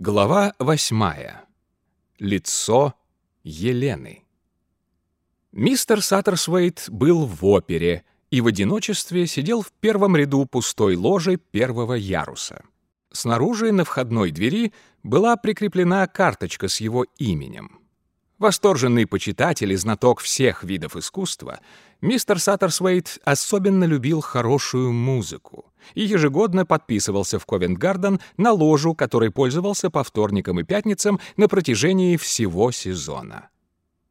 Глава восьмая. Лицо Елены. Мистер Саттерсвейт был в опере и в одиночестве сидел в первом ряду пустой ложи первого яруса. Снаружи на входной двери была прикреплена карточка с его именем. Восторженный почитатель и знаток всех видов искусства, мистер Саттерсвейт особенно любил хорошую музыку и ежегодно подписывался в Ковент-Гарден на ложу, которой пользовался по вторникам и пятницам на протяжении всего сезона.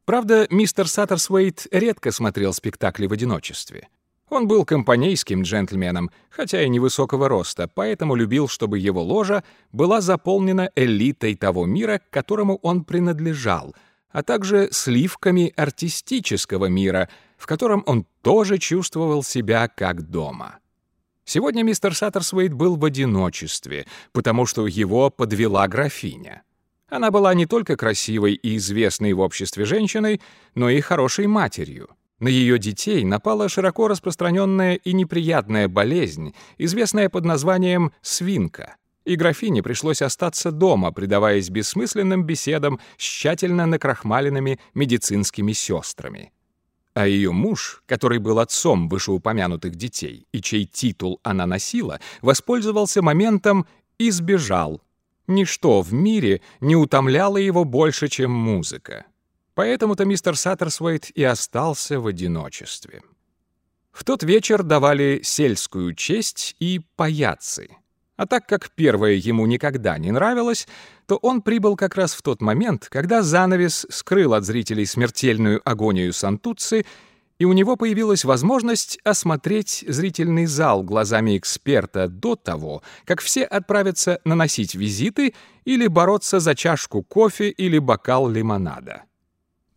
Правда, мистер Саттерсвейт редко смотрел спектакли в одиночестве. Он был компанейским джентльменом, хотя и невысокого роста, поэтому любил, чтобы его ложа была заполнена элитой того мира, к которому он принадлежал — а также сливками артистического мира, в котором он тоже чувствовал себя как дома. Сегодня мистер Саттерсвейт был в одиночестве, потому что его подвела графиня. Она была не только красивой и известной в обществе женщиной, но и хорошей матерью. На ее детей напала широко распространенная и неприятная болезнь, известная под названием «свинка» и графине пришлось остаться дома, предаваясь бессмысленным беседам с тщательно накрахмаленными медицинскими сестрами. А ее муж, который был отцом вышеупомянутых детей и чей титул она носила, воспользовался моментом и сбежал. Ничто в мире не утомляло его больше, чем музыка. Поэтому-то мистер Саттерсвейт и остался в одиночестве. В тот вечер давали сельскую честь и паяцы — а так как первое ему никогда не нравилось, то он прибыл как раз в тот момент, когда занавес скрыл от зрителей смертельную агонию Сантуци, и у него появилась возможность осмотреть зрительный зал глазами эксперта до того, как все отправятся наносить визиты или бороться за чашку кофе или бокал лимонада.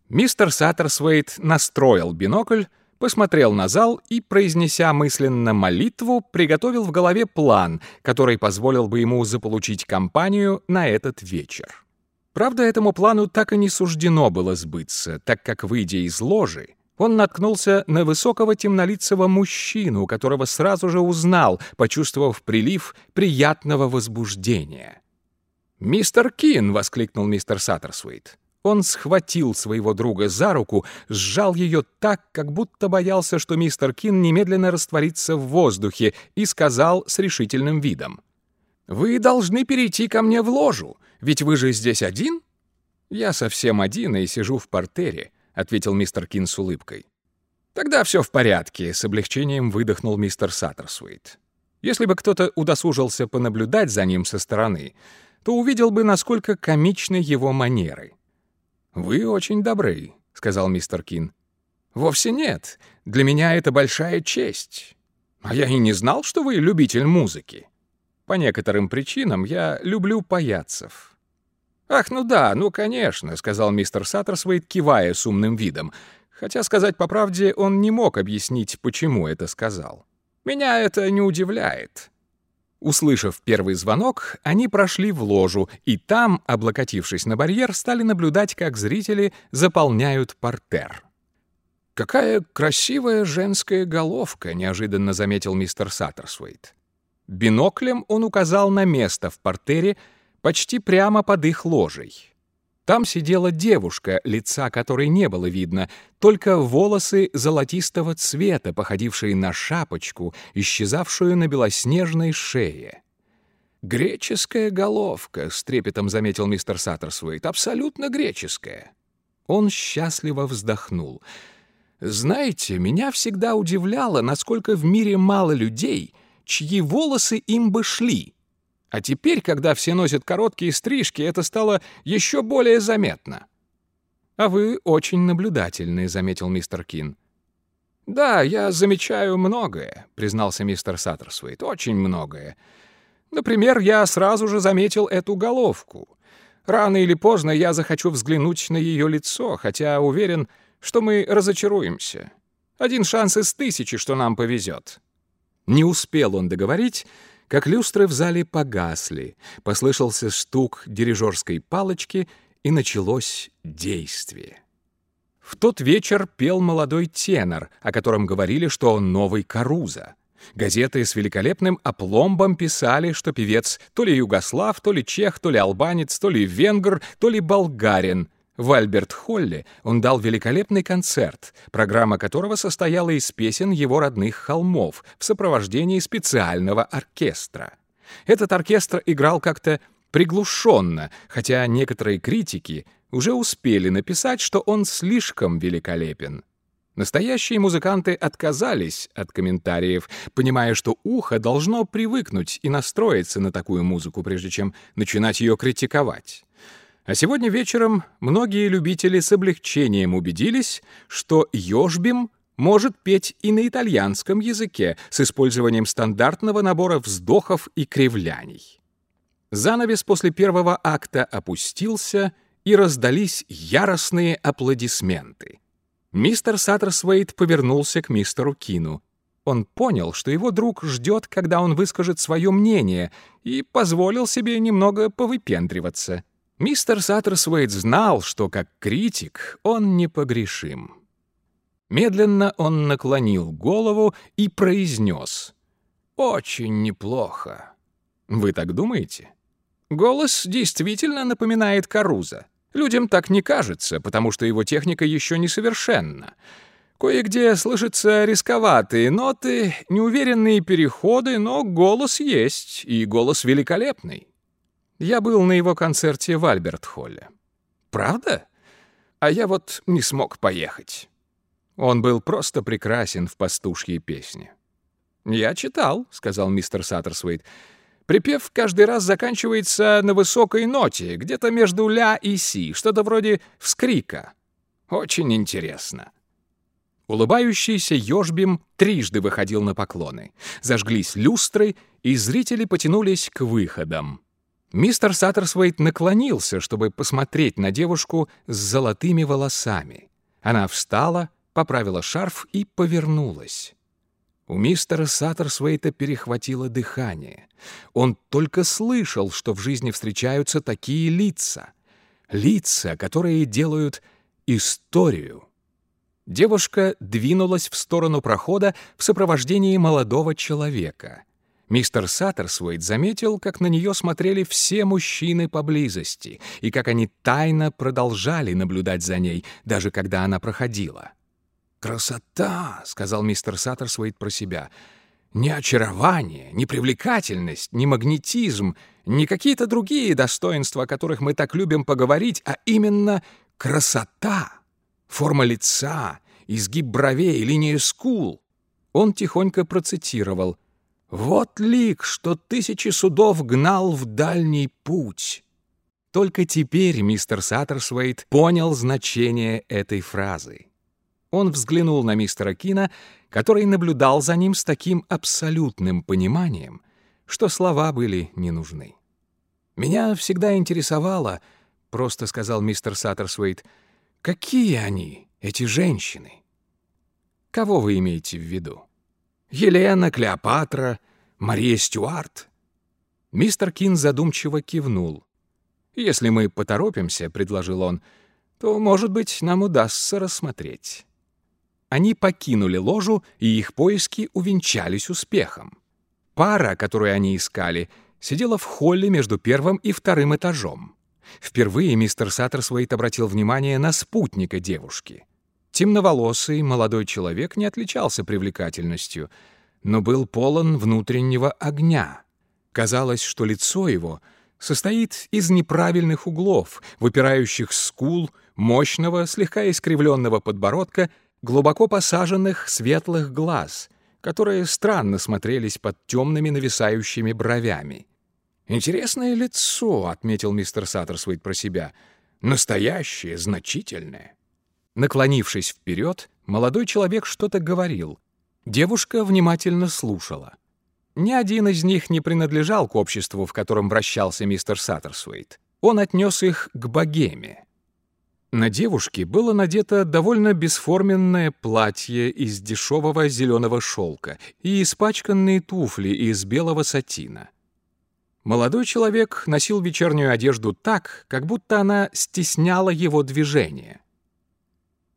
Мистер Саттерсвейт настроил бинокль, посмотрел на зал и, произнеся мысленно молитву, приготовил в голове план, который позволил бы ему заполучить компанию на этот вечер. Правда, этому плану так и не суждено было сбыться, так как, выйдя из ложи, он наткнулся на высокого темнолицего мужчину, которого сразу же узнал, почувствовав прилив приятного возбуждения. «Мистер Кин!» — воскликнул мистер Саттерсвейт. Он схватил своего друга за руку, сжал ее так, как будто боялся, что мистер Кин немедленно растворится в воздухе, и сказал с решительным видом. «Вы должны перейти ко мне в ложу, ведь вы же здесь один?» «Я совсем один и сижу в партере», — ответил мистер Кин с улыбкой. «Тогда все в порядке», — с облегчением выдохнул мистер Саттерсвейт. «Если бы кто-то удосужился понаблюдать за ним со стороны, то увидел бы, насколько комичны его манеры». «Вы очень добры», — сказал мистер Кин. «Вовсе нет. Для меня это большая честь. А я и не знал, что вы любитель музыки. По некоторым причинам я люблю паяцев». «Ах, ну да, ну конечно», — сказал мистер Саттерсвейт, кивая с умным видом. Хотя, сказать по правде, он не мог объяснить, почему это сказал. «Меня это не удивляет. Услышав первый звонок, они прошли в ложу, и там, облокотившись на барьер, стали наблюдать, как зрители заполняют портер. «Какая красивая женская головка!» — неожиданно заметил мистер Саттерсвейт. Биноклем он указал на место в портере почти прямо под их ложей. Там сидела девушка, лица которой не было видно, только волосы золотистого цвета, походившие на шапочку, исчезавшую на белоснежной шее. «Греческая головка», — с трепетом заметил мистер Саттерсвейт, — «абсолютно греческая». Он счастливо вздохнул. «Знаете, меня всегда удивляло, насколько в мире мало людей, чьи волосы им бы шли». А теперь, когда все носят короткие стрижки, это стало еще более заметно. «А вы очень наблюдательный», — заметил мистер Кин. «Да, я замечаю многое», — признался мистер Саттерсвейт. «Очень многое. Например, я сразу же заметил эту головку. Рано или поздно я захочу взглянуть на ее лицо, хотя уверен, что мы разочаруемся. Один шанс из тысячи, что нам повезет». Не успел он договорить, как люстры в зале погасли, послышался стук дирижерской палочки, и началось действие. В тот вечер пел молодой тенор, о котором говорили, что он новый Каруза. Газеты с великолепным опломбом писали, что певец то ли югослав, то ли чех, то ли албанец, то ли венгр, то ли болгарин. В Альберт-Холле он дал великолепный концерт, программа которого состояла из песен его родных холмов в сопровождении специального оркестра. Этот оркестр играл как-то приглушенно, хотя некоторые критики уже успели написать, что он слишком великолепен. Настоящие музыканты отказались от комментариев, понимая, что ухо должно привыкнуть и настроиться на такую музыку, прежде чем начинать ее критиковать. А сегодня вечером многие любители с облегчением убедились, что Ёжбим может петь и на итальянском языке с использованием стандартного набора вздохов и кривляний. Занавес после первого акта опустился, и раздались яростные аплодисменты. Мистер Саттерсвейт повернулся к мистеру Кину. Он понял, что его друг ждет, когда он выскажет свое мнение, и позволил себе немного повыпендриваться. Мистер Саттерсвейт знал, что как критик он непогрешим. Медленно он наклонил голову и произнес. «Очень неплохо». «Вы так думаете?» Голос действительно напоминает Каруза. Людям так не кажется, потому что его техника еще несовершенна. Кое-где слышатся рисковатые ноты, неуверенные переходы, но голос есть, и голос великолепный. Я был на его концерте в Альберт-Холле. Правда? А я вот не смог поехать. Он был просто прекрасен в пастушьей песне. «Я читал», — сказал мистер Саттерсвейт, — Припев каждый раз заканчивается на высокой ноте, где-то между ля и си, что-то вроде вскрика. Очень интересно. Улыбающийся Йоашбим трижды выходил на поклоны. Зажглись люстры, и зрители потянулись к выходам. Мистер Саттерсвейт наклонился, чтобы посмотреть на девушку с золотыми волосами. Она встала, поправила шарф и повернулась. У мистера Саттерсвейта перехватило дыхание. Он только слышал, что в жизни встречаются такие лица. Лица, которые делают историю. Девушка двинулась в сторону прохода в сопровождении молодого человека. Мистер Саттерсвейт заметил, как на нее смотрели все мужчины поблизости и как они тайно продолжали наблюдать за ней, даже когда она проходила. «Красота!» — сказал мистер Саттерсвейт про себя. «Не очарование, не привлекательность, не магнетизм, не какие-то другие достоинства, о которых мы так любим поговорить, а именно красота, форма лица, изгиб бровей, линия скул». Он тихонько процитировал «Вот лик, что тысячи судов гнал в дальний путь». Только теперь мистер Саттерсвейт понял значение этой фразы. Он взглянул на мистера Кина, который наблюдал за ним с таким абсолютным пониманием, что слова были не нужны. «Меня всегда интересовало», — просто сказал мистер Саттерсвейт, «какие они, эти женщины?» «Кого вы имеете в виду?» «Елена, Клеопатра, Мария Стюарт?» Мистер Кин задумчиво кивнул. «Если мы поторопимся», — предложил он, — «то, может быть, нам удастся рассмотреть». Они покинули ложу, и их поиски увенчались успехом. Пара, которую они искали, сидела в холле между первым и вторым этажом. Впервые мистер Саттерсвейт обратил внимание на спутника девушки. Темноволосый молодой человек не отличался привлекательностью, но был полон внутреннего огня. Казалось, что лицо его состоит из неправильных углов, выпирающих скул, мощного, слегка искривленного подбородка глубоко посаженных светлых глаз, которые странно смотрелись под темными нависающими бровями. «Интересное лицо», — отметил мистер Саттерсвейт про себя. «Настоящее, значительное». Наклонившись вперед, молодой человек что-то говорил. Девушка внимательно слушала. Ни один из них не принадлежал к обществу, в котором вращался мистер Саттерсвейт. Он отнес их к богеме. На девушке было надето довольно бесформенное платье из дешевого зеленого шелка и испачканные туфли из белого сатина. Молодой человек носил вечернюю одежду так, как будто она стесняла его движение.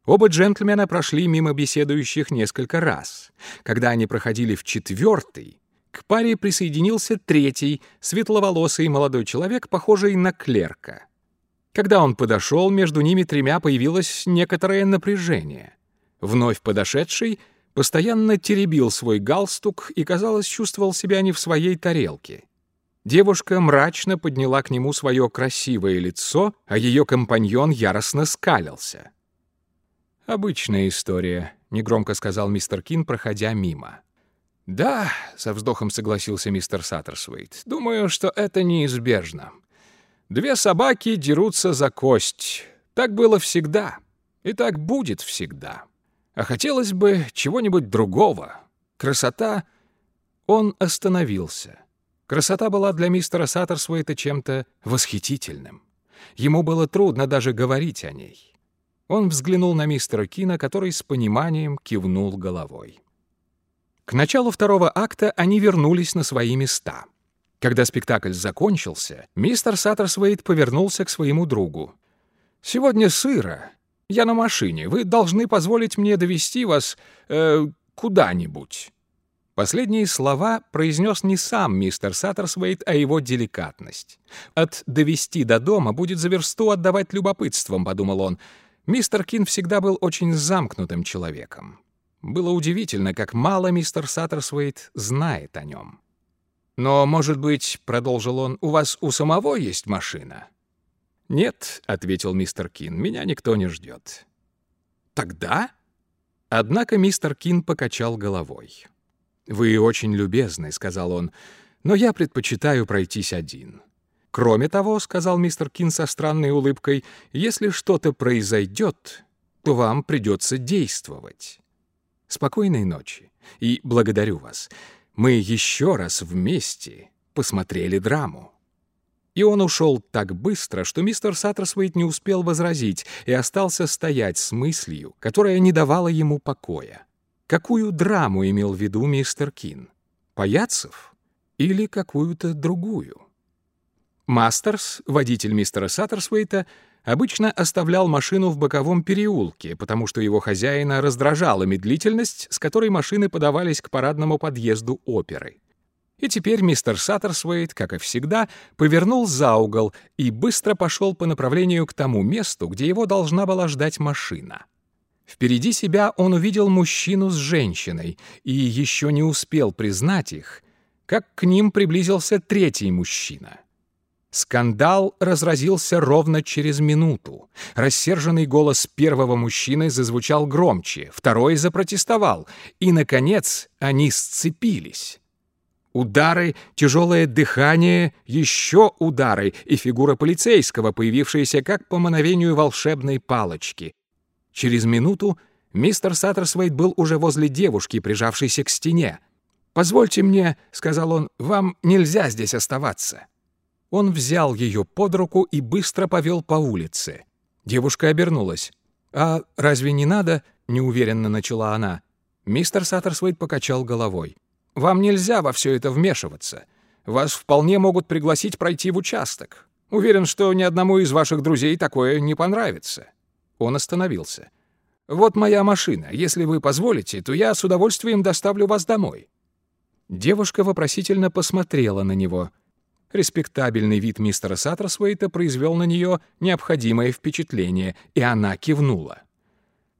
Оба джентльмена прошли мимо беседующих несколько раз. Когда они проходили в четвертый, к паре присоединился третий, светловолосый молодой человек, похожий на клерка. Когда он подошел, между ними тремя появилось некоторое напряжение. Вновь подошедший постоянно теребил свой галстук и, казалось, чувствовал себя не в своей тарелке. Девушка мрачно подняла к нему свое красивое лицо, а ее компаньон яростно скалился. «Обычная история», — негромко сказал мистер Кин, проходя мимо. «Да», — со вздохом согласился мистер Саттерсвейт, — «думаю, что это неизбежно. Две собаки дерутся за кость. Так было всегда. И так будет всегда. А хотелось бы чего-нибудь другого. Красота...» Он остановился. Красота была для мистера Саттерсвейта чем-то восхитительным. Ему было трудно даже говорить о ней. Он взглянул на мистера Кина, который с пониманием кивнул головой. К началу второго акта они вернулись на свои места. Когда спектакль закончился, мистер Саттерсвейт повернулся к своему другу. «Сегодня сыро. Я на машине. Вы должны позволить мне довезти вас э, куда-нибудь». Последние слова произнес не сам мистер Саттерсвейт, а его деликатность. «От довезти до дома будет за версту отдавать любопытством», — подумал он. Мистер Кин всегда был очень замкнутым человеком. Было удивительно, как мало мистер Саттерсвейт знает о нем. «Но, может быть, — продолжил он, — у вас у самого есть машина?» «Нет», — ответил мистер Кин, — «меня никто не ждет». «Тогда?» Однако мистер Кин покачал головой. «Вы очень любезны», — сказал он, — «но я предпочитаю пройтись один». «Кроме того», — сказал мистер Кин со странной улыбкой, — «если что-то произойдет, то вам придется действовать». «Спокойной ночи и благодарю вас. Мы еще раз вместе посмотрели драму». И он ушел так быстро, что мистер Саттерсвейт не успел возразить и остался стоять с мыслью, которая не давала ему покоя. Какую драму имел в виду мистер Кин? Паяцев или какую-то другую? Мастерс, водитель мистера Саттерсвейта, обычно оставлял машину в боковом переулке, потому что его хозяина раздражала медлительность, с которой машины подавались к парадному подъезду оперы. И теперь мистер Саттерсвейт, как и всегда, повернул за угол и быстро пошел по направлению к тому месту, где его должна была ждать машина. Впереди себя он увидел мужчину с женщиной и еще не успел признать их, как к ним приблизился третий мужчина. Скандал разразился ровно через минуту. Рассерженный голос первого мужчины зазвучал громче, второй запротестовал, и, наконец, они сцепились. Удары, тяжелое дыхание, еще удары и фигура полицейского, появившаяся как по мановению волшебной палочки. Через минуту мистер Саттерсвейт был уже возле девушки, прижавшейся к стене. «Позвольте мне», — сказал он, — «вам нельзя здесь оставаться». Он взял ее под руку и быстро повел по улице. Девушка обернулась. «А разве не надо?» — неуверенно начала она. Мистер Саттерсвейт покачал головой. «Вам нельзя во все это вмешиваться. Вас вполне могут пригласить пройти в участок. Уверен, что ни одному из ваших друзей такое не понравится». Он остановился. «Вот моя машина. Если вы позволите, то я с удовольствием доставлю вас домой». Девушка вопросительно посмотрела на него. Респектабельный вид мистера Саттерсвейта произвел на нее необходимое впечатление, и она кивнула.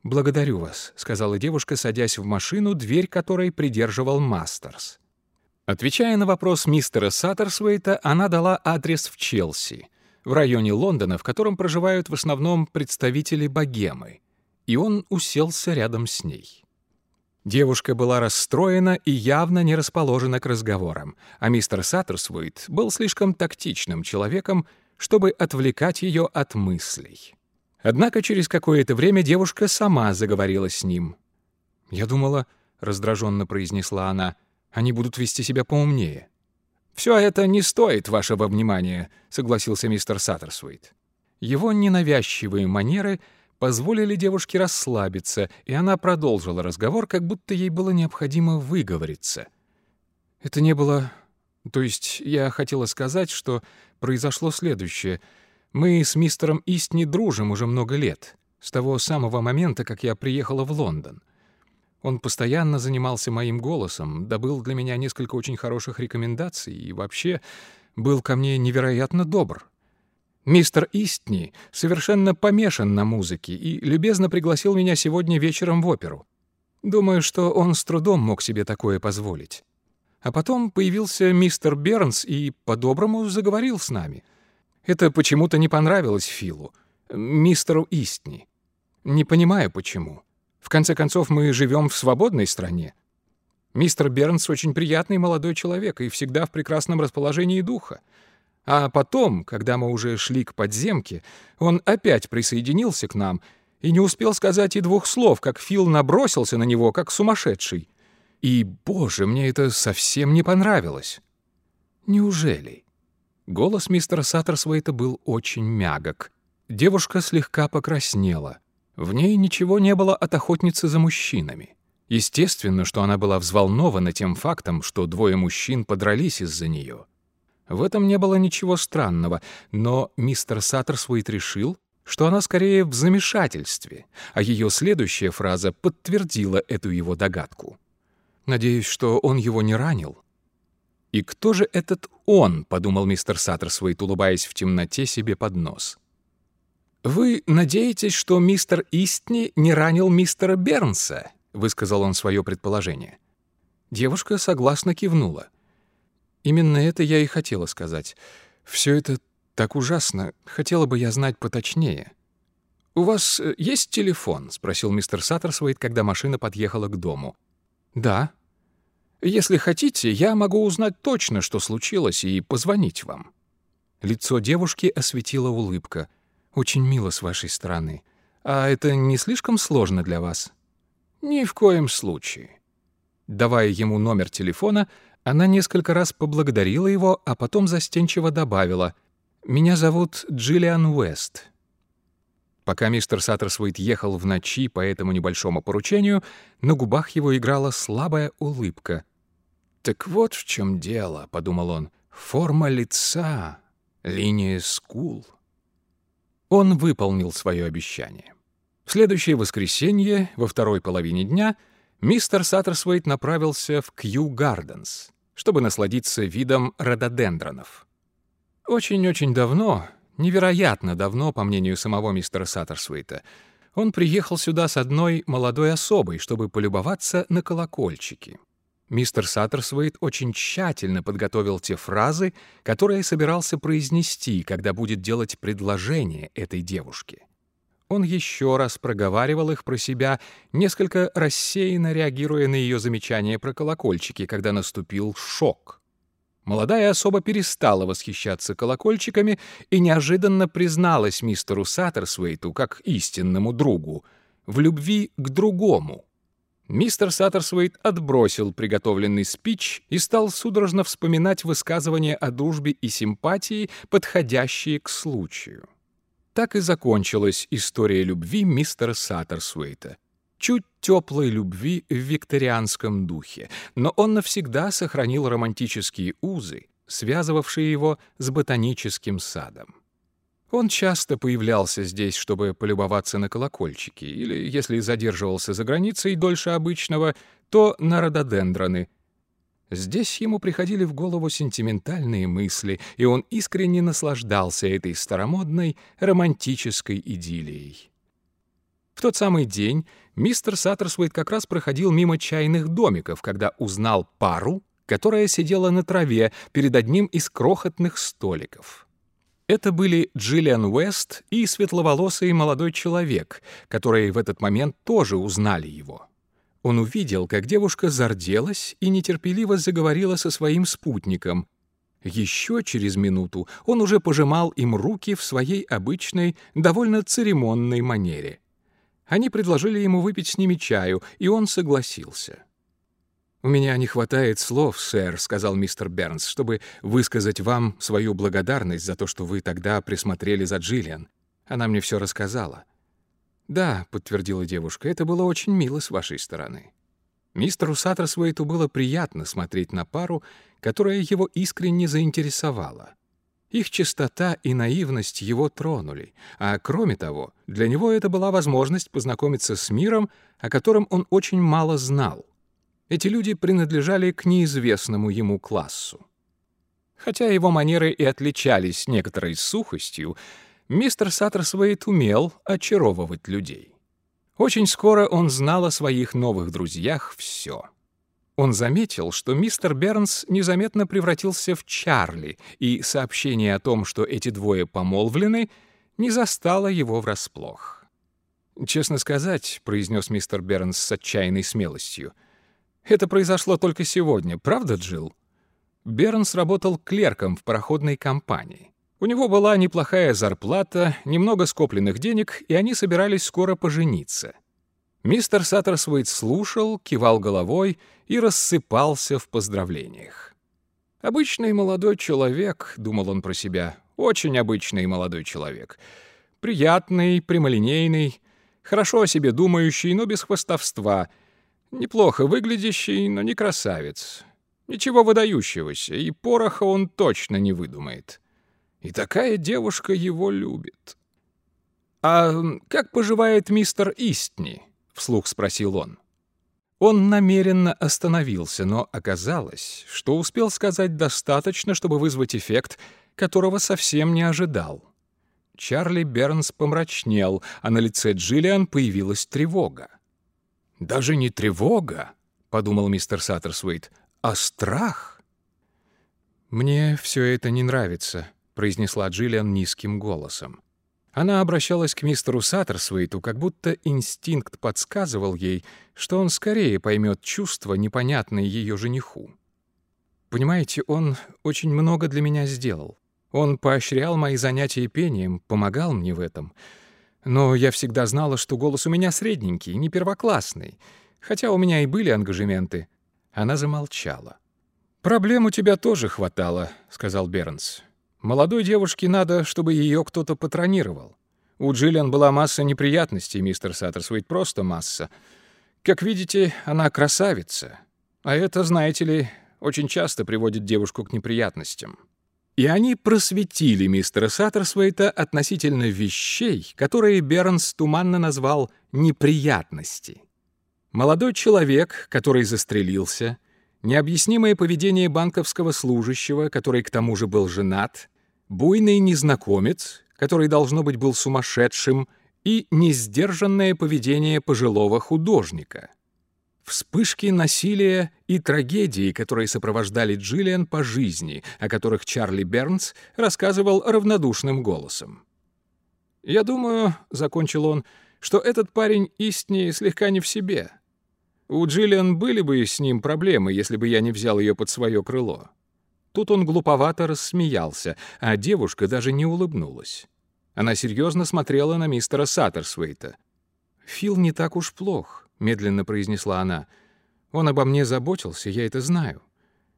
«Благодарю вас», — сказала девушка, садясь в машину, дверь которой придерживал Мастерс. Отвечая на вопрос мистера Саттерсвейта, она дала адрес в Челси в районе Лондона, в котором проживают в основном представители богемы, и он уселся рядом с ней. Девушка была расстроена и явно не расположена к разговорам, а мистер Саттерсвуит был слишком тактичным человеком, чтобы отвлекать ее от мыслей. Однако через какое-то время девушка сама заговорила с ним. «Я думала», — раздраженно произнесла она, — «они будут вести себя поумнее». «Все это не стоит вашего внимания», — согласился мистер Саттерсуит. Его ненавязчивые манеры позволили девушке расслабиться, и она продолжила разговор, как будто ей было необходимо выговориться. Это не было... То есть я хотела сказать, что произошло следующее. Мы с мистером Ист не дружим уже много лет. с того самого момента, как я приехала в Лондон. Он постоянно занимался моим голосом, добыл для меня несколько очень хороших рекомендаций и вообще был ко мне невероятно добр. Мистер Истни совершенно помешан на музыке и любезно пригласил меня сегодня вечером в оперу. Думаю, что он с трудом мог себе такое позволить. А потом появился мистер Бернс и по-доброму заговорил с нами. Это почему-то не понравилось Филу, мистеру Истни. Не понимаю, почему. В конце концов, мы живем в свободной стране. Мистер Бернс очень приятный молодой человек и всегда в прекрасном расположении духа. А потом, когда мы уже шли к подземке, он опять присоединился к нам и не успел сказать и двух слов, как Фил набросился на него, как сумасшедший. И, боже, мне это совсем не понравилось. Неужели? Голос мистера Саттерсвейта был очень мягок. Девушка слегка покраснела. В ней ничего не было от охотницы за мужчинами. Естественно, что она была взволнована тем фактом, что двое мужчин подрались из-за нее. В этом не было ничего странного, но мистер Саттерсвейт решил, что она скорее в замешательстве, а ее следующая фраза подтвердила эту его догадку. «Надеюсь, что он его не ранил?» «И кто же этот он?» — подумал мистер Саттерсвейт, улыбаясь в темноте себе под нос. «Вы надеетесь, что мистер Истни не ранил мистера Бернса?» — высказал он свое предположение. Девушка согласно кивнула. «Именно это я и хотела сказать. Все это так ужасно. Хотела бы я знать поточнее». «У вас э, есть телефон?» — спросил мистер Саттерсвейт, когда машина подъехала к дому. «Да». «Если хотите, я могу узнать точно, что случилось, и позвонить вам». Лицо девушки осветила улыбка. «Очень мило с вашей стороны. А это не слишком сложно для вас?» «Ни в коем случае». Давая ему номер телефона, она несколько раз поблагодарила его, а потом застенчиво добавила «Меня зовут Джиллиан Уэст». Пока мистер Саттерсвейт ехал в ночи по этому небольшому поручению, на губах его играла слабая улыбка. «Так вот в чем дело», — подумал он, — «форма лица, линия скул». Он выполнил свое обещание. В следующее воскресенье, во второй половине дня, мистер Саттерсвейт направился в Кью Гарденс, чтобы насладиться видом рододендронов. Очень-очень давно, невероятно давно, по мнению самого мистера Саттерсвейта, он приехал сюда с одной молодой особой, чтобы полюбоваться на колокольчики. Мистер Саттерсвейт очень тщательно подготовил те фразы, которые собирался произнести, когда будет делать предложение этой девушке. Он еще раз проговаривал их про себя, несколько рассеянно реагируя на ее замечания про колокольчики, когда наступил шок. Молодая особа перестала восхищаться колокольчиками и неожиданно призналась мистеру Саттерсвейту, как истинному другу, в любви к другому. Мистер Саттерсвейт отбросил приготовленный спич и стал судорожно вспоминать высказывания о дружбе и симпатии, подходящие к случаю. Так и закончилась история любви мистера Саттерсуэйта. Чуть теплой любви в викторианском духе, но он навсегда сохранил романтические узы, связывавшие его с ботаническим садом. Он часто появлялся здесь, чтобы полюбоваться на колокольчики, или, если задерживался за границей дольше обычного, то на рододендроны — Здесь ему приходили в голову сентиментальные мысли, и он искренне наслаждался этой старомодной романтической идиллией. В тот самый день мистер Саттерсвейт как раз проходил мимо чайных домиков, когда узнал пару, которая сидела на траве перед одним из крохотных столиков. Это были Джиллиан Уэст и светловолосый молодой человек, которые в этот момент тоже узнали его. Он увидел, как девушка зарделась и нетерпеливо заговорила со своим спутником. Еще через минуту он уже пожимал им руки в своей обычной, довольно церемонной манере. Они предложили ему выпить с ними чаю, и он согласился. «У меня не хватает слов, сэр», — сказал мистер Бернс, «чтобы высказать вам свою благодарность за то, что вы тогда присмотрели за Джиллиан. Она мне все рассказала. «Да», — подтвердила девушка, — «это было очень мило с вашей стороны». Мистеру Саттерсвейту было приятно смотреть на пару, которая его искренне заинтересовала. Их чистота и наивность его тронули, а кроме того, для него это была возможность познакомиться с миром, о котором он очень мало знал. Эти люди принадлежали к неизвестному ему классу. Хотя его манеры и отличались некоторой сухостью, мистер Саттерсвейт умел очаровывать людей. Очень скоро он знал о своих новых друзьях все. Он заметил, что мистер Бернс незаметно превратился в Чарли, и сообщение о том, что эти двое помолвлены, не застало его врасплох. «Честно сказать», — произнес мистер Бернс с отчаянной смелостью, «это произошло только сегодня, правда, Джилл?» Бернс работал клерком в пароходной компании. У него была неплохая зарплата, немного скопленных денег, и они собирались скоро пожениться. Мистер Саттерсвейт слушал, кивал головой и рассыпался в поздравлениях. «Обычный молодой человек», — думал он про себя, — «очень обычный молодой человек. Приятный, прямолинейный, хорошо о себе думающий, но без хвостовства, неплохо выглядящий, но не красавец. Ничего выдающегося, и пороха он точно не выдумает. И такая девушка его любит». «А как поживает мистер Истни?» — вслух спросил он. Он намеренно остановился, но оказалось, что успел сказать достаточно, чтобы вызвать эффект, которого совсем не ожидал. Чарли Бернс помрачнел, а на лице Джиллиан появилась тревога. «Даже не тревога», — подумал мистер Саттерсвейт, — «а страх». «Мне все это не нравится», — произнесла Джиллиан низким голосом. Она обращалась к мистеру Саттерсвейту, как будто инстинкт подсказывал ей, что он скорее поймет чувства, непонятные ее жениху. Понимаете, он очень много для меня сделал. Он поощрял мои занятия пением, помогал мне в этом. Но я всегда знала, что голос у меня средненький, не первоклассный, хотя у меня и были ангажементы. Она замолчала. «Проблем у тебя тоже хватало», — сказал Бернс. Молодой девушке надо, чтобы ее кто-то патронировал. У Джиллиан была масса неприятностей, мистер Саттерсвейт, просто масса. Как видите, она красавица. А это, знаете ли, очень часто приводит девушку к неприятностям. И они просветили мистера Саттерсвейта относительно вещей, которые Бернс туманно назвал «неприятности». Молодой человек, который застрелился, необъяснимое поведение банковского служащего, который к тому же был женат, буйный незнакомец, который, должно быть, был сумасшедшим, и несдержанное поведение пожилого художника. Вспышки насилия и трагедии, которые сопровождали Джиллиан по жизни, о которых Чарли Бернс рассказывал равнодушным голосом. «Я думаю», — закончил он, — «что этот парень истиннее слегка не в себе. У Джиллиан были бы с ним проблемы, если бы я не взял ее под свое крыло. Тут он глуповато рассмеялся, а девушка даже не улыбнулась. Она серьезно смотрела на мистера Саттерсвейта. «Фил не так уж плох», — медленно произнесла она. «Он обо мне заботился, я это знаю.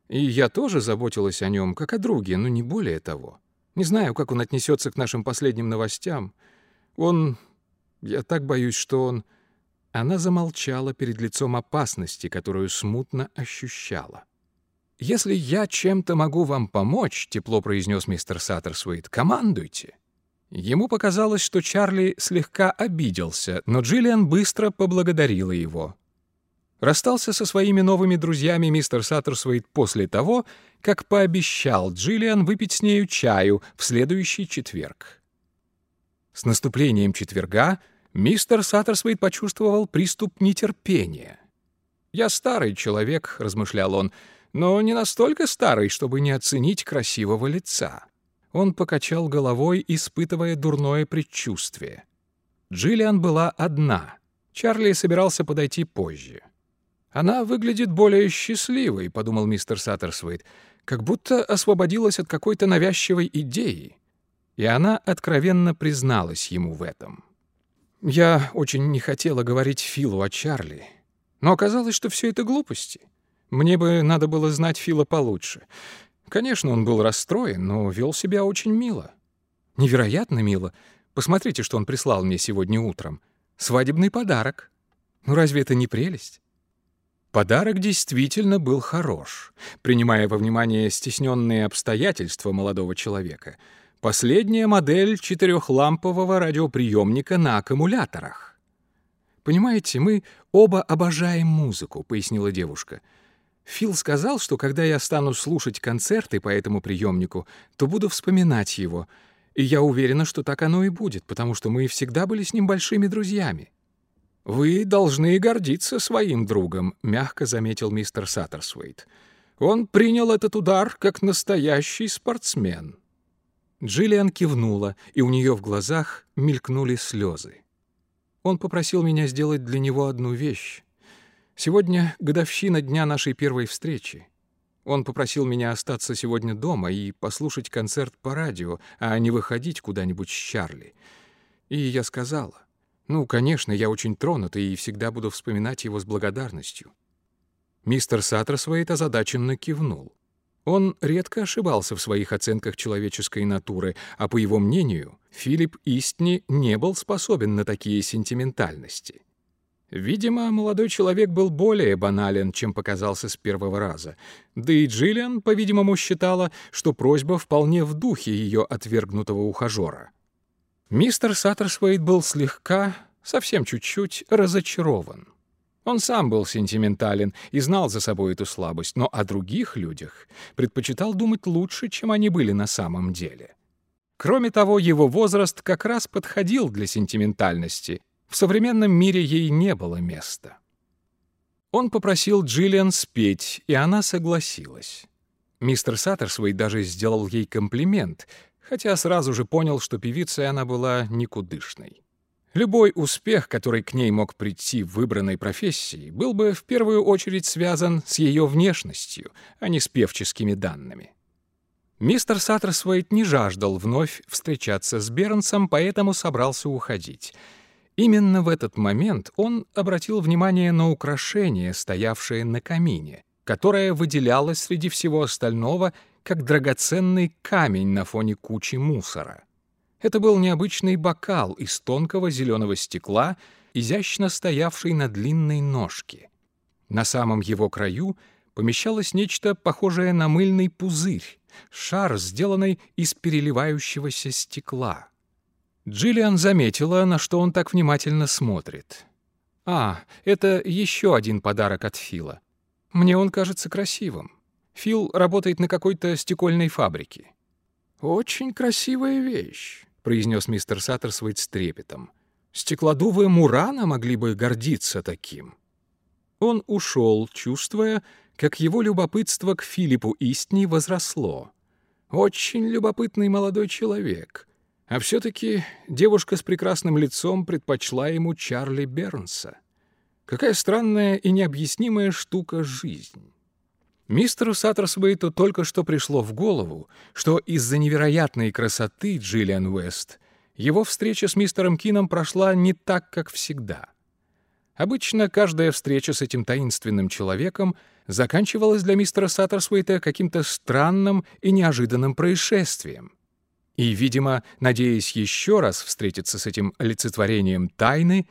И я тоже заботилась о нем, как о друге, но не более того. Не знаю, как он отнесется к нашим последним новостям. Он... Я так боюсь, что он...» Она замолчала перед лицом опасности, которую смутно ощущала. «Если я чем-то могу вам помочь», — тепло произнес мистер Саттерсвейт, — «командуйте». Ему показалось, что Чарли слегка обиделся, но Джиллиан быстро поблагодарила его. Расстался со своими новыми друзьями мистер Саттерсвейт после того, как пообещал Джиллиан выпить с нею чаю в следующий четверг. С наступлением четверга мистер Саттерсвейт почувствовал приступ нетерпения. «Я старый человек», — размышлял он, — но не настолько старый, чтобы не оценить красивого лица. Он покачал головой, испытывая дурное предчувствие. Джиллиан была одна. Чарли собирался подойти позже. «Она выглядит более счастливой», — подумал мистер Саттерсвейт, «как будто освободилась от какой-то навязчивой идеи». И она откровенно призналась ему в этом. «Я очень не хотела говорить Филу о Чарли, но оказалось, что все это глупости». Мне бы надо было знать Фила получше. Конечно, он был расстроен, но вел себя очень мило. Невероятно мило. Посмотрите, что он прислал мне сегодня утром. Свадебный подарок. Ну разве это не прелесть? Подарок действительно был хорош, принимая во внимание стесненные обстоятельства молодого человека. Последняя модель четырехлампового радиоприемника на аккумуляторах. «Понимаете, мы оба обожаем музыку», — пояснила девушка. «Фил сказал, что когда я стану слушать концерты по этому приемнику, то буду вспоминать его. И я уверена, что так оно и будет, потому что мы всегда были с ним большими друзьями». «Вы должны гордиться своим другом», — мягко заметил мистер Саттерсвейт. «Он принял этот удар как настоящий спортсмен». Джиллиан кивнула, и у нее в глазах мелькнули слезы. Он попросил меня сделать для него одну вещь. Сегодня годовщина дня нашей первой встречи. Он попросил меня остаться сегодня дома и послушать концерт по радио, а не выходить куда-нибудь с Чарли. И я сказала. Ну, конечно, я очень тронут и всегда буду вспоминать его с благодарностью. Мистер Саттерсвейт озадаченно кивнул. Он редко ошибался в своих оценках человеческой натуры, а по его мнению, Филипп Истни не был способен на такие сентиментальности. Видимо, молодой человек был более банален, чем показался с первого раза. Да и Джиллиан, по-видимому, считала, что просьба вполне в духе ее отвергнутого ухажера. Мистер Саттерсвейт был слегка, совсем чуть-чуть, разочарован. Он сам был сентиментален и знал за собой эту слабость, но о других людях предпочитал думать лучше, чем они были на самом деле. Кроме того, его возраст как раз подходил для сентиментальности. В современном мире ей не было места. Он попросил Джиллиан спеть, и она согласилась. Мистер Саттерсвейт даже сделал ей комплимент — хотя сразу же понял, что певицей она была никудышной. Любой успех, который к ней мог прийти в выбранной профессии, был бы в первую очередь связан с ее внешностью, а не с певческими данными. Мистер Саттерсвейт не жаждал вновь встречаться с Бернсом, поэтому собрался уходить. Именно в этот момент он обратил внимание на украшение, стоявшее на камине, которое выделялось среди всего остального как драгоценный камень на фоне кучи мусора. Это был необычный бокал из тонкого зеленого стекла, изящно стоявший на длинной ножке. На самом его краю помещалось нечто похожее на мыльный пузырь, шар, сделанный из переливающегося стекла. Джиллиан заметила, на что он так внимательно смотрит. «А, это еще один подарок от Фила. Мне он кажется красивым. Фил работает на какой-то стекольной фабрике». «Очень красивая вещь», — произнес мистер Саттерсвейт с трепетом. «Стеклодувы Мурана могли бы гордиться таким». Он ушел, чувствуя, как его любопытство к Филиппу Истни возросло. «Очень любопытный молодой человек». А все-таки девушка с прекрасным лицом предпочла ему Чарли Бернса. Какая странная и необъяснимая штука жизнь. Мистеру Саттерсвейту только что пришло в голову, что из-за невероятной красоты Джиллиан Уэст его встреча с мистером Кином прошла не так, как всегда. Обычно каждая встреча с этим таинственным человеком заканчивалась для мистера Саттерсвейта каким-то странным и неожиданным происшествием. И, видимо, надеясь еще раз встретиться с этим олицетворением тайны,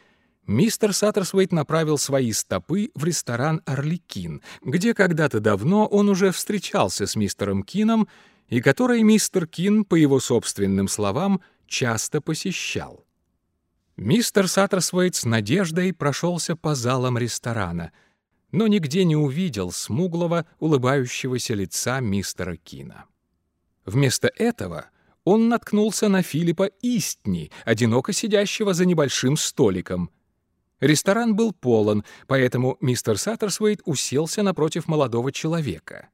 мистер Саттерсвейт направил свои стопы в ресторан «Арлекин», где когда-то давно он уже встречался с мистером Кином и который мистер Кин, по его собственным словам, часто посещал. Мистер Саттерсвейт с надеждой прошелся по залам ресторана, но нигде не увидел смуглого, улыбающегося лица мистера Кина. Вместо этого он наткнулся на Филиппа Истни, одиноко сидящего за небольшим столиком — Ресторан был полон, поэтому мистер Саттерсвейт уселся напротив молодого человека.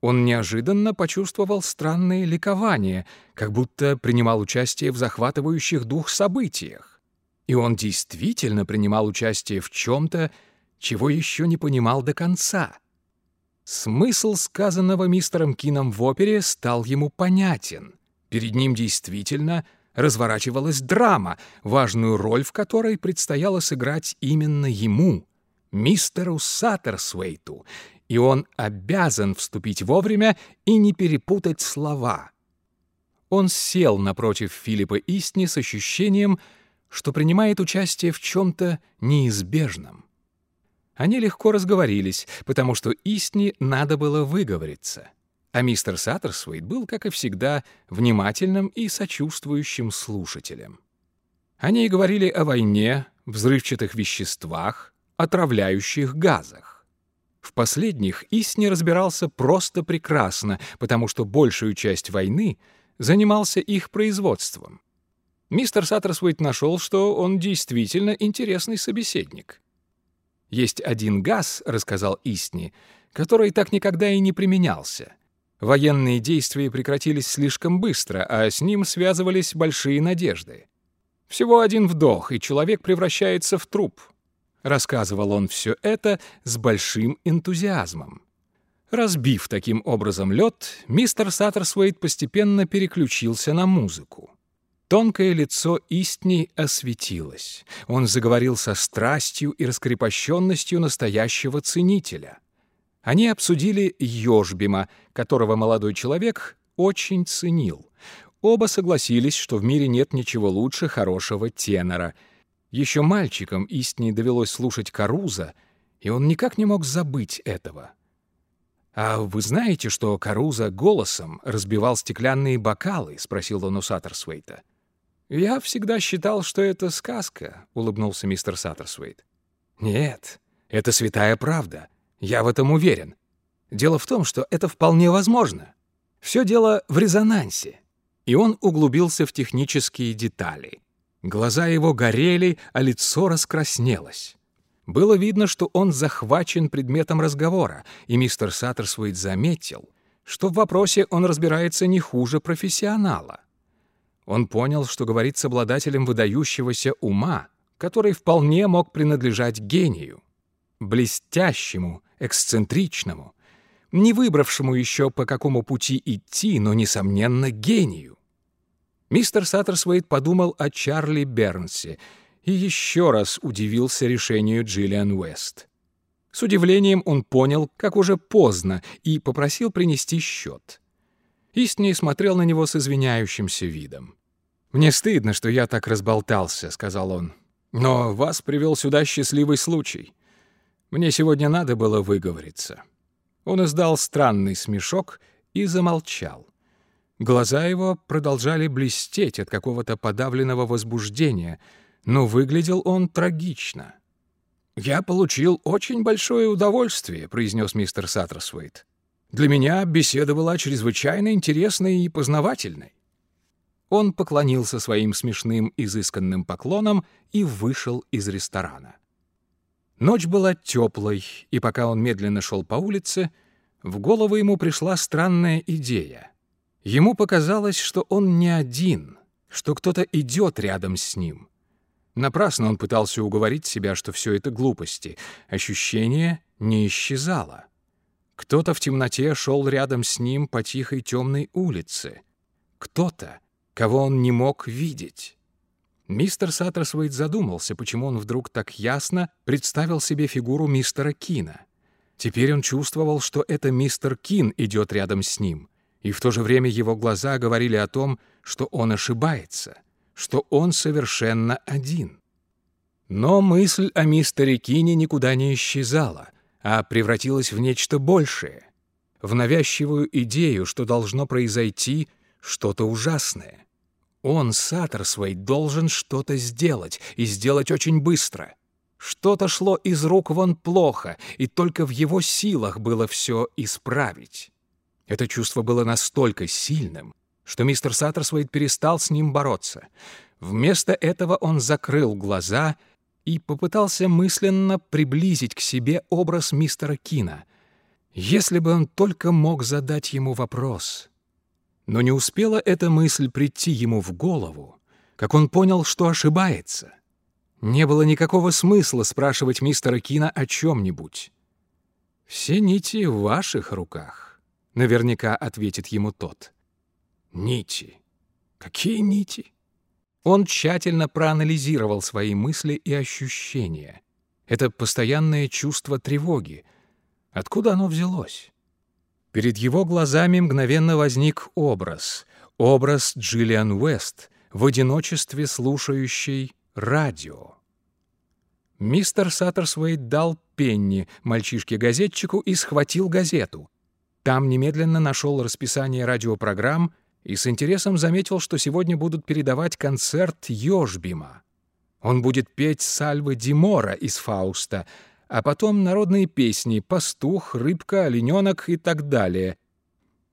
Он неожиданно почувствовал странное ликование, как будто принимал участие в захватывающих дух событиях. И он действительно принимал участие в чем-то, чего еще не понимал до конца. Смысл сказанного мистером Кином в опере стал ему понятен. Перед ним действительно — разворачивалась драма, важную роль в которой предстояло сыграть именно ему, мистеру Саттерсвейту, и он обязан вступить вовремя и не перепутать слова. Он сел напротив Филиппа Истни с ощущением, что принимает участие в чем-то неизбежном. Они легко разговорились, потому что Истни надо было выговориться. А мистер Саттерсвейт был, как и всегда, внимательным и сочувствующим слушателем. Они говорили о войне, взрывчатых веществах, отравляющих газах. В последних Истни разбирался просто прекрасно, потому что большую часть войны занимался их производством. Мистер Саттерсвейт нашел, что он действительно интересный собеседник. Есть один газ, рассказал Истни, который так никогда и не применялся. Военные действия прекратились слишком быстро, а с ним связывались большие надежды. Всего один вдох, и человек превращается в труп. Рассказывал он все это с большим энтузиазмом. Разбив таким образом лед, мистер Саттерсвейт постепенно переключился на музыку. Тонкое лицо Истни осветилось. Он заговорил со страстью и раскрепощенностью настоящего ценителя. Они обсудили Ёжбима, которого молодой человек очень ценил. Оба согласились, что в мире нет ничего лучше хорошего тенора. Еще мальчиком Истни довелось слушать Каруза, и он никак не мог забыть этого. «А вы знаете, что Каруза голосом разбивал стеклянные бокалы?» — спросил он у Саттерсвейта. «Я всегда считал, что это сказка», — улыбнулся мистер Саттерсвейт. «Нет, это святая правда. Я в этом уверен. Дело в том, что это вполне возможно. Все дело в резонансе». И он углубился в технические детали. Глаза его горели, а лицо раскраснелось. Было видно, что он захвачен предметом разговора, и мистер Саттерсвейт заметил, что в вопросе он разбирается не хуже профессионала. Он понял, что говорит с обладателем выдающегося ума, который вполне мог принадлежать гению, блестящему, эксцентричному, не выбравшему еще по какому пути идти, но, несомненно, гению. Мистер Саттерсвейт подумал о Чарли Бернсе и еще раз удивился решению Джиллиан Уэст. С удивлением он понял, как уже поздно, и попросил принести счет. Истни смотрел на него с извиняющимся видом. «Мне стыдно, что я так разболтался», — сказал он. «Но вас привел сюда счастливый случай. Мне сегодня надо было выговориться». Он издал странный смешок и замолчал. Глаза его продолжали блестеть от какого-то подавленного возбуждения, но выглядел он трагично. «Я получил очень большое удовольствие», — произнес мистер Саттерсвейт. «Для меня беседа была чрезвычайно интересной и познавательной. Он поклонился своим смешным изысканным поклоном и вышел из ресторана. Ночь была теплой, и пока он медленно шел по улице, в голову ему пришла странная идея. Ему показалось, что он не один, что кто-то идет рядом с ним. Напрасно он пытался уговорить себя, что все это глупости. Ощущение не исчезало. Кто-то в темноте шел рядом с ним по тихой темной улице. Кто-то, кого он не мог видеть. Мистер Саттерсвейт задумался, почему он вдруг так ясно представил себе фигуру мистера Кина. Теперь он чувствовал, что это мистер Кин идет рядом с ним, и в то же время его глаза говорили о том, что он ошибается, что он совершенно один. Но мысль о мистере Кине никуда не исчезала, а превратилась в нечто большее, в навязчивую идею, что должно произойти что-то ужасное. Он, Саттерсвей, должен что-то сделать, и сделать очень быстро. Что-то шло из рук вон плохо, и только в его силах было все исправить. Это чувство было настолько сильным, что мистер Саттерсвейт перестал с ним бороться. Вместо этого он закрыл глаза и попытался мысленно приблизить к себе образ мистера Кина. Если бы он только мог задать ему вопрос — но не успела эта мысль прийти ему в голову, как он понял, что ошибается. Не было никакого смысла спрашивать мистера Кина о чем-нибудь. «Все нити в ваших руках», — наверняка ответит ему тот. «Нити? Какие нити?» Он тщательно проанализировал свои мысли и ощущения. Это постоянное чувство тревоги. Откуда оно взялось? Перед его глазами мгновенно возник образ. Образ Джиллиан Уэст, в одиночестве слушающей радио. Мистер Саттерсвейт дал пенни мальчишке-газетчику и схватил газету. Там немедленно нашел расписание радиопрограмм и с интересом заметил, что сегодня будут передавать концерт Ёжбима. Он будет петь сальвы Димора из «Фауста», а потом народные песни «Пастух», «Рыбка», «Олененок» и так далее.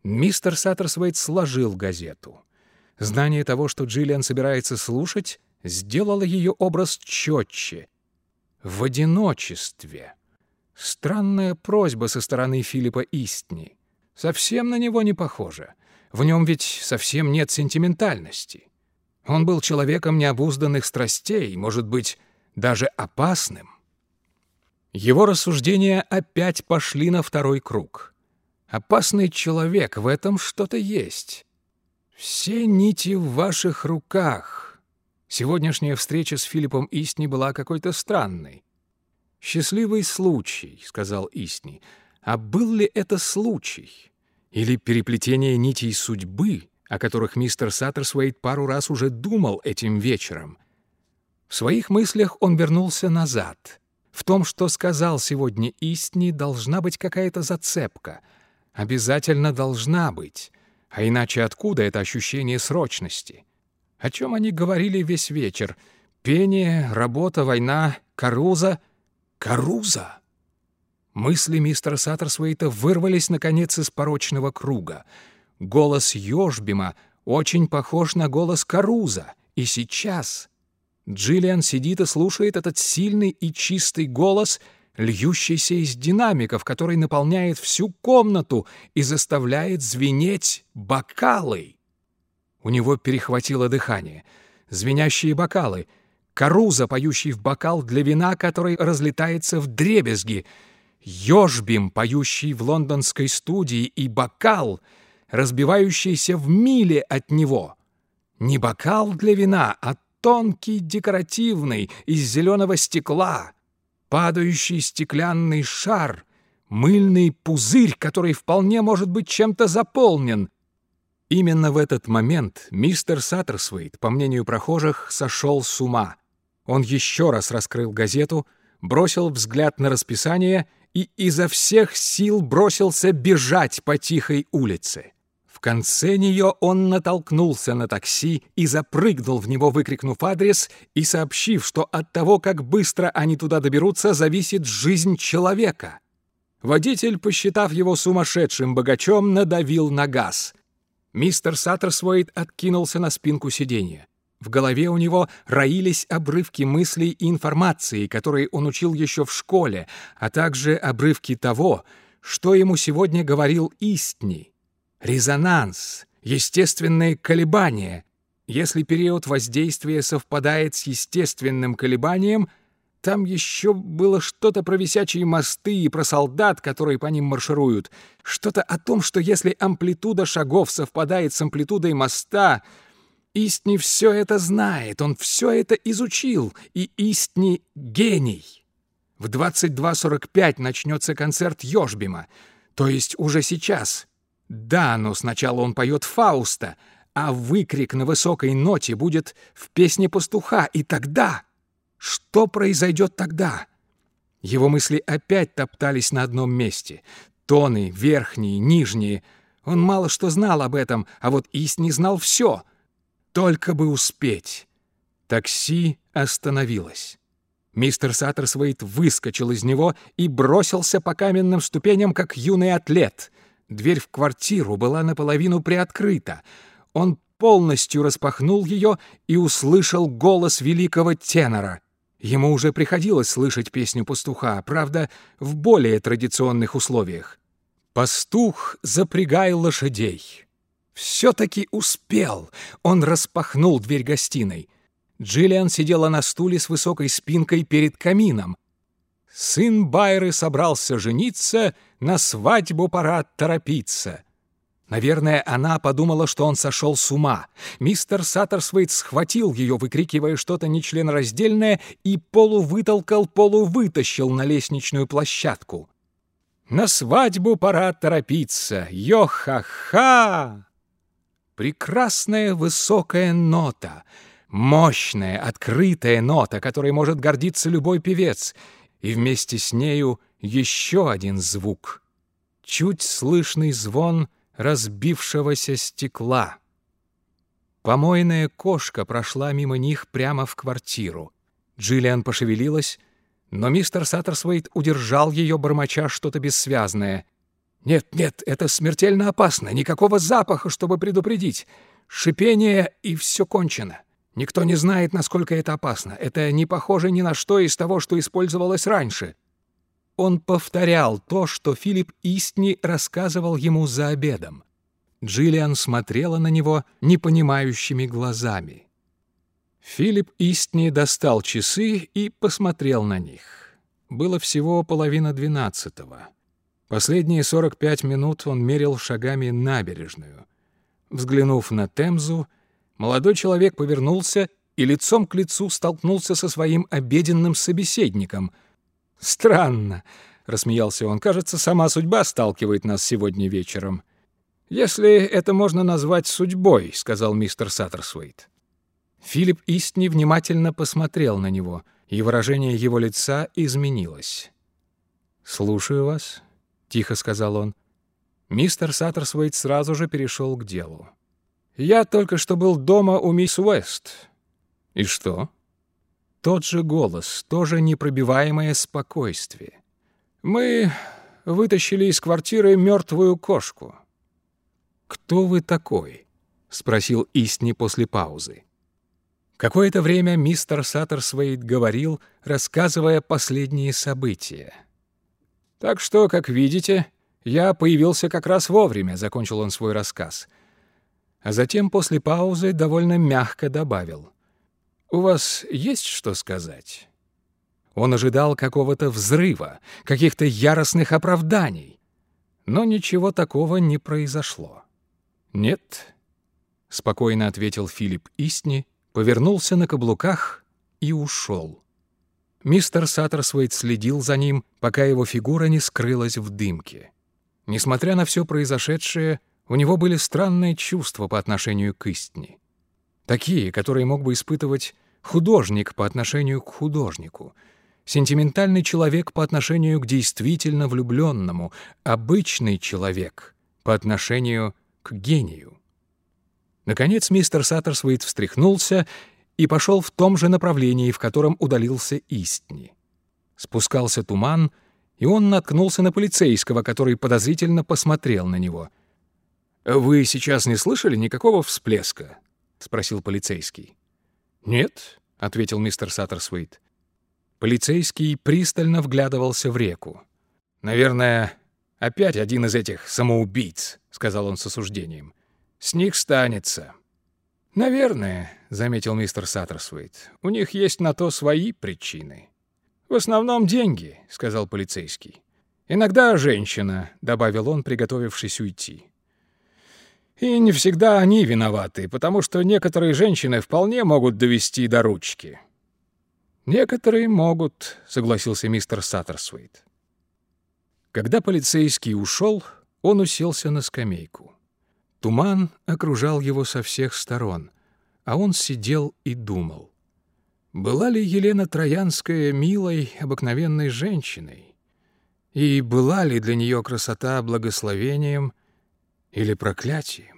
Мистер Саттерсвейт сложил газету. Знание того, что Джиллиан собирается слушать, сделало ее образ четче. В одиночестве. Странная просьба со стороны Филиппа Истни. Совсем на него не похоже. В нем ведь совсем нет сентиментальности. Он был человеком необузданных страстей, может быть, даже опасным. Его рассуждения опять пошли на второй круг. Опасный человек, в этом что-то есть. Все нити в ваших руках. Сегодняшняя встреча с Филиппом Истни была какой-то странной. «Счастливый случай», — сказал Истни. «А был ли это случай? Или переплетение нитей судьбы, о которых мистер Саттерсвейт пару раз уже думал этим вечером?» В своих мыслях он вернулся назад. В том, что сказал сегодня Истни, должна быть какая-то зацепка. Обязательно должна быть. А иначе откуда это ощущение срочности? О чем они говорили весь вечер? Пение, работа, война, Каруза. Каруза! Мысли мистера Саттерсвейта вырвались, наконец, из порочного круга. Голос Ёжбима очень похож на голос Каруза. И сейчас Джиллиан сидит и слушает этот сильный и чистый голос — льющийся из динамиков, который наполняет всю комнату и заставляет звенеть бокалы. У него перехватило дыхание. Звенящие бокалы. Каруза, поющий в бокал для вина, который разлетается в дребезги. Ёжбим, поющий в лондонской студии, и бокал, разбивающийся в миле от него. Не бокал для вина, а тонкий декоративный из зеленого стекла — падающий стеклянный шар, мыльный пузырь, который вполне может быть чем-то заполнен. Именно в этот момент мистер Саттерсвейт, по мнению прохожих, сошел с ума. Он еще раз раскрыл газету, бросил взгляд на расписание и изо всех сил бросился бежать по тихой улице конце нее он натолкнулся на такси и запрыгнул в него, выкрикнув адрес и сообщив, что от того, как быстро они туда доберутся, зависит жизнь человека. Водитель, посчитав его сумасшедшим богачом, надавил на газ. Мистер Саттерсвейт откинулся на спинку сиденья. В голове у него роились обрывки мыслей и информации, которые он учил еще в школе, а также обрывки того, что ему сегодня говорил Истни резонанс, естественные колебания. Если период воздействия совпадает с естественным колебанием, там еще было что-то про висячие мосты и про солдат, которые по ним маршируют. Что-то о том, что если амплитуда шагов совпадает с амплитудой моста, Истни все это знает, он все это изучил, и Истни — гений. В 22.45 начнется концерт Ёжбима, то есть уже сейчас — да, но сначала он поет Фауста, а выкрик на высокой ноте будет в песне пастуха, и тогда... Что произойдет тогда? Его мысли опять топтались на одном месте. Тоны, верхние, нижние. Он мало что знал об этом, а вот Ист не знал все. Только бы успеть. Такси остановилось. Мистер Саттерсвейт выскочил из него и бросился по каменным ступеням, как юный атлет. Дверь в квартиру была наполовину приоткрыта. Он полностью распахнул ее и услышал голос великого тенора. Ему уже приходилось слышать песню пастуха, правда, в более традиционных условиях. «Пастух, запрягай лошадей». Все-таки успел. Он распахнул дверь гостиной. Джиллиан сидела на стуле с высокой спинкой перед камином. Сын Байры собрался жениться, на свадьбу пора торопиться. Наверное, она подумала, что он сошел с ума. Мистер Саттерсвейт схватил ее, выкрикивая что-то нечленораздельное, и полувытолкал, полувытащил на лестничную площадку. «На свадьбу пора торопиться! Йо-ха-ха!» Прекрасная высокая нота — Мощная, открытая нота, которой может гордиться любой певец. И вместе с нею еще один звук. Чуть слышный звон разбившегося стекла. Помойная кошка прошла мимо них прямо в квартиру. Джиллиан пошевелилась, но мистер Саттерсвейт удержал ее, бормоча что-то бессвязное. «Нет, нет, это смертельно опасно. Никакого запаха, чтобы предупредить. Шипение, и все кончено. Никто не знает, насколько это опасно. Это не похоже ни на что из того, что использовалось раньше». Он повторял то, что Филипп Истни рассказывал ему за обедом. Джиллиан смотрела на него непонимающими глазами. Филипп Истни достал часы и посмотрел на них. Было всего половина двенадцатого. Последние сорок пять минут он мерил шагами набережную. Взглянув на Темзу, молодой человек повернулся и лицом к лицу столкнулся со своим обеденным собеседником. «Странно», — рассмеялся он, — «кажется, сама судьба сталкивает нас сегодня вечером». «Если это можно назвать судьбой», — сказал мистер Саттерсвейт. Филипп Истни внимательно посмотрел на него, и выражение его лица изменилось. «Слушаю вас», — тихо сказал он. Мистер Саттерсвейт сразу же перешел к делу. «Я только что был дома у мисс Уэст». «И что?» Тот же голос, тоже непробиваемое спокойствие. «Мы вытащили из квартиры мертвую кошку». «Кто вы такой?» — спросил Истни после паузы. Какое-то время мистер Саттерсвейт говорил, рассказывая последние события. «Так что, как видите, я появился как раз вовремя», — закончил он свой рассказ. А затем после паузы довольно мягко добавил. «У вас есть что сказать?» Он ожидал какого-то взрыва, каких-то яростных оправданий. Но ничего такого не произошло. «Нет», — спокойно ответил Филипп Истни, повернулся на каблуках и ушел. Мистер Саттерсвейт следил за ним, пока его фигура не скрылась в дымке. Несмотря на все произошедшее, у него были странные чувства по отношению к истине. Такие, которые мог бы испытывать художник по отношению к художнику, сентиментальный человек по отношению к действительно влюбленному, обычный человек по отношению к гению. Наконец мистер Саттерсвейт встряхнулся и пошел в том же направлении, в котором удалился Истни. Спускался туман, и он наткнулся на полицейского, который подозрительно посмотрел на него. «Вы сейчас не слышали никакого всплеска?» — спросил полицейский. «Нет», — ответил мистер Саттерсвейт. Полицейский пристально вглядывался в реку. «Наверное, опять один из этих самоубийц», — сказал он с осуждением. С них станется. Наверное, заметил мистер Саттерсвейт. У них есть на то свои причины. В основном деньги, сказал полицейский. Иногда женщина, добавил он, приготовившись уйти. И не всегда они виноваты, потому что некоторые женщины вполне могут довести до ручки. Некоторые могут, согласился мистер Саттерсвейт. Когда полицейский ушел, он уселся на скамейку. Туман окружал его со всех сторон, а он сидел и думал. Была ли Елена Троянская милой, обыкновенной женщиной? И была ли для нее красота благословением или проклятием?